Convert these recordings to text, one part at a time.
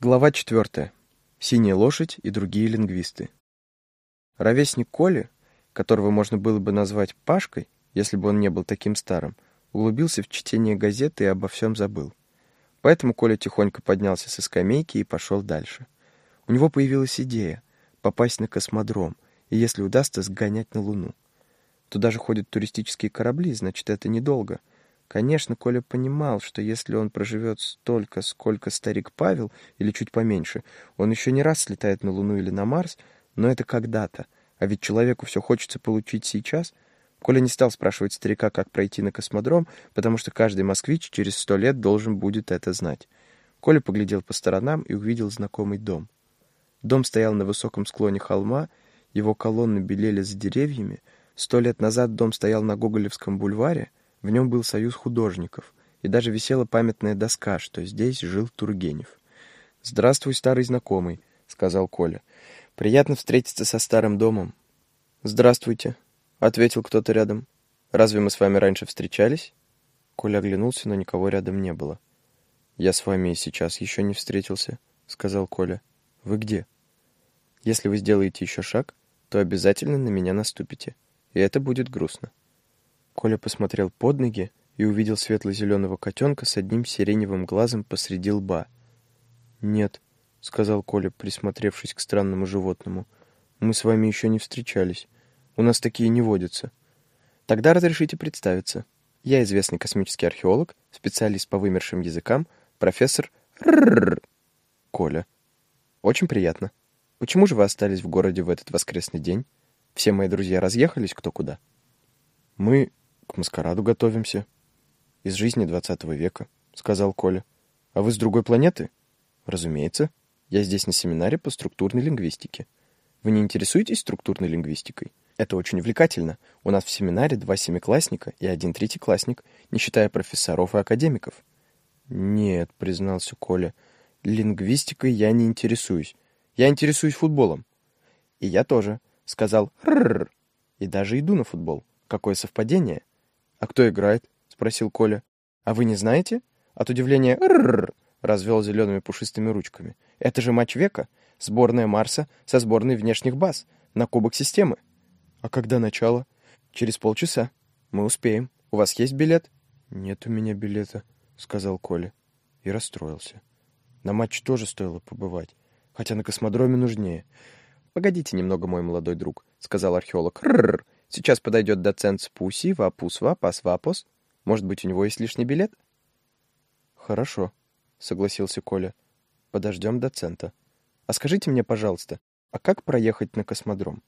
Глава 4. Синяя лошадь и другие лингвисты. Ровесник Коли, которого можно было бы назвать Пашкой, если бы он не был таким старым, углубился в чтение газеты и обо всем забыл. Поэтому Коля тихонько поднялся со скамейки и пошел дальше. У него появилась идея — попасть на космодром, и, если удастся, сгонять на Луну. Туда же ходят туристические корабли, значит, это недолго — Конечно, Коля понимал, что если он проживет столько, сколько старик Павел, или чуть поменьше, он еще не раз слетает на Луну или на Марс, но это когда-то. А ведь человеку все хочется получить сейчас. Коля не стал спрашивать старика, как пройти на космодром, потому что каждый москвич через сто лет должен будет это знать. Коля поглядел по сторонам и увидел знакомый дом. Дом стоял на высоком склоне холма, его колонны белели за деревьями. Сто лет назад дом стоял на Гоголевском бульваре — в нем был союз художников, и даже висела памятная доска, что здесь жил Тургенев. «Здравствуй, старый знакомый», — сказал Коля. «Приятно встретиться со старым домом». «Здравствуйте», — ответил кто-то рядом. «Разве мы с вами раньше встречались?» Коля оглянулся, но никого рядом не было. «Я с вами и сейчас еще не встретился», — сказал Коля. «Вы где?» «Если вы сделаете еще шаг, то обязательно на меня наступите, и это будет грустно». Коля посмотрел под ноги и увидел светло-зеленого котенка с одним сиреневым глазом посреди лба. «Нет», — сказал Коля, присмотревшись к странному животному, — «мы с вами еще не встречались. У нас такие не водятся». «Тогда разрешите представиться. Я известный космический археолог, специалист по вымершим языкам, профессор. Коля. Очень приятно. Почему же вы остались в городе в этот воскресный день? Все мои друзья разъехались кто куда?» «Мы к маскараду готовимся. Из жизни двадцатого века, сказал Коля. А вы с другой планеты? Разумеется. Я здесь на семинаре по структурной лингвистике. Вы не интересуетесь структурной лингвистикой? Это очень увлекательно. У нас в семинаре два семиклассника и один третьеклассник, не считая профессоров и академиков. Нет, признался Коля. Лингвистикой я не интересуюсь. Я интересуюсь футболом. И я тоже, сказал Рррр. И даже иду на футбол. Какое совпадение? «А кто играет?» — спросил Коля. «А вы не знаете?» От удивления «Ррррр» развел зелеными пушистыми ручками. «Это же матч века. Сборная Марса со сборной внешних баз. На Кубок системы». «А когда начало?» «Через полчаса. Мы успеем. У вас есть билет?» «Нет у меня билета», — сказал Коля. И расстроился. На матч тоже стоило побывать, хотя на космодроме нужнее. «Погодите немного, мой молодой друг», — сказал археолог. «Рррр. Сейчас подойдет доцент Спуси, Вапус, Вапас, Вапос. Может быть, у него есть лишний билет? Хорошо, согласился Коля. Подождем доцента. А скажите мне, пожалуйста, а как проехать на космодром?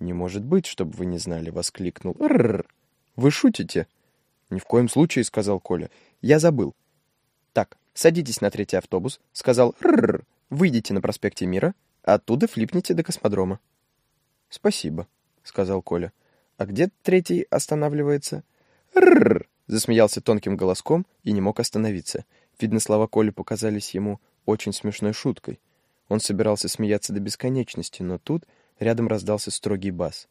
Не может быть, чтобы вы не знали, воскликнул. Рррр. Вы шутите? Ни в коем случае, сказал Коля. Я забыл. Так, садитесь на третий автобус, сказал Рррр. Выйдите на проспекте Мира, а оттуда флипните до космодрома. Спасибо, сказал Коля. А где третий останавливается? Рррр! Засмеялся тонким голоском и не мог остановиться. Видно, слова Коли показались ему очень смешной шуткой. Он собирался смеяться до бесконечности, но тут рядом раздался строгий бас.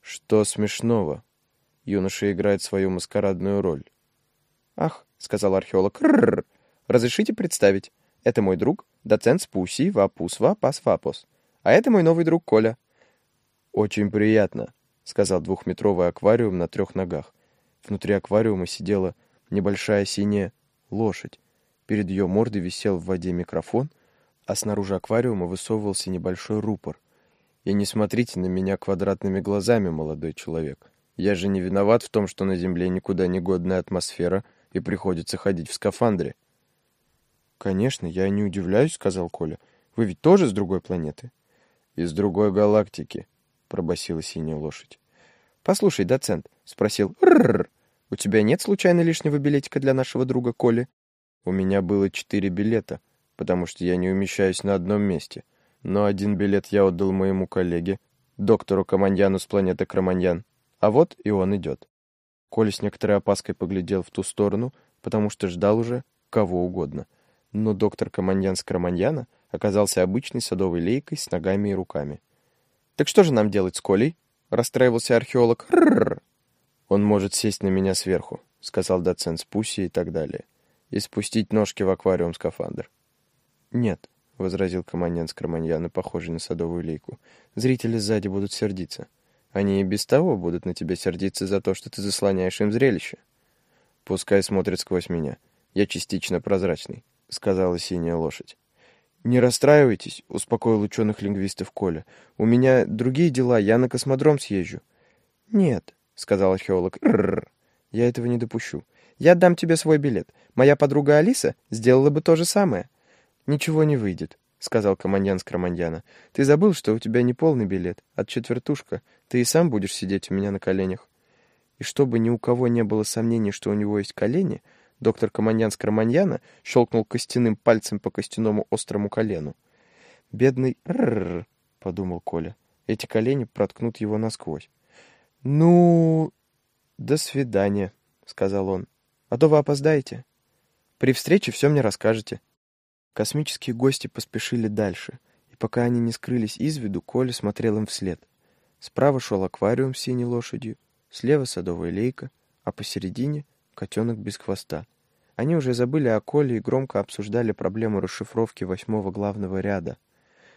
«Что смешного?» Юноша играет свою маскарадную роль. «Ах», — сказал археолог, «рррр! Разрешите представить? Это мой друг, доцент Спуси, Вапус, Вапас, Вапос. А это мой новый друг Коля». «Очень приятно», — сказал двухметровый аквариум на трех ногах. Внутри аквариума сидела небольшая синяя лошадь. Перед ее мордой висел в воде микрофон, а снаружи аквариума высовывался небольшой рупор. И не смотрите на меня квадратными глазами, молодой человек. Я же не виноват в том, что на Земле никуда не годная атмосфера и приходится ходить в скафандре. «Конечно, я не удивляюсь», — сказал Коля. «Вы ведь тоже с другой планеты?» «Из другой галактики», пробасила синяя лошадь. «Послушай, доцент», — спросил Рррр, «у тебя нет случайно лишнего билетика для нашего друга Коли?» «У меня было четыре билета, потому что я не умещаюсь на одном месте. Но один билет я отдал моему коллеге, доктору Каманьяну с планеты Краманьян. А вот и он идет». Коля с некоторой опаской поглядел в ту сторону, потому что ждал уже кого угодно. Но доктор Каманьян с Краманьяна оказался обычной садовой лейкой с ногами и руками. «Так что же нам делать с Колей?» — расстраивался археолог. «Ррррр!» «Он может сесть на меня сверху», — сказал доцент Спуси и так далее, «и спустить ножки в аквариум скафандр». «Нет», — возразил командент Скроманьяна, похожий на садовую лейку. «Зрители сзади будут сердиться. Они и без того будут на тебя сердиться за то, что ты заслоняешь им зрелище». «Пускай смотрят сквозь меня. Я частично прозрачный», — сказала синяя лошадь. «Не расстраивайтесь», — успокоил ученых-лингвистов Коля. «У меня другие дела, я на космодром съезжу». «Нет», — сказал археолог. «Рррр, я этого не допущу. Я отдам тебе свой билет. Моя подруга Алиса сделала бы то же самое». «Ничего не выйдет», — сказал командян Скромандяна. «Ты забыл, что у тебя не полный билет, а четвертушка. Ты и сам будешь сидеть у меня на коленях». И чтобы ни у кого не было сомнений, что у него есть колени, доктор Командян Скроманьяна щелкнул костяным пальцем по костяному острому колену. «Бедный рррр», — подумал Коля. «Эти колени проткнут его насквозь». «Ну, до свидания», — сказал он. «А то вы опоздаете. При встрече все мне расскажете». Космические гости поспешили дальше, и пока они не скрылись из виду, Коля смотрел им вслед. Справа шел аквариум с синей лошадью, слева садовая лейка, а посередине — котенок без хвоста. Они уже забыли о Коле и громко обсуждали проблему расшифровки восьмого главного ряда.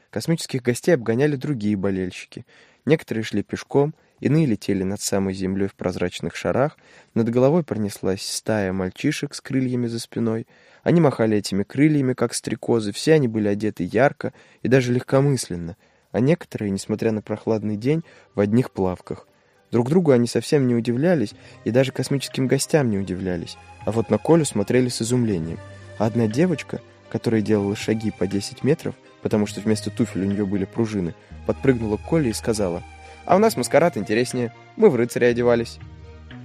Космических гостей обгоняли другие болельщики. Некоторые шли пешком, иные летели над самой землей в прозрачных шарах, над головой пронеслась стая мальчишек с крыльями за спиной. Они махали этими крыльями, как стрекозы, все они были одеты ярко и даже легкомысленно, а некоторые, несмотря на прохладный день, в одних плавках. Друг другу они совсем не удивлялись, и даже космическим гостям не удивлялись, а вот на Колю смотрели с изумлением. Одна девочка, которая делала шаги по 10 метров, потому что вместо туфель у нее были пружины, подпрыгнула к Коле и сказала, «А у нас маскарад интереснее, мы в рыцаря одевались».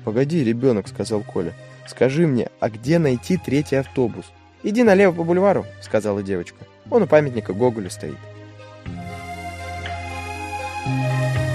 «Погоди, ребенок», — сказал Коля, — «скажи мне, а где найти третий автобус?» «Иди налево по бульвару», — сказала девочка. «Он у памятника Гоголю стоит». Thank you.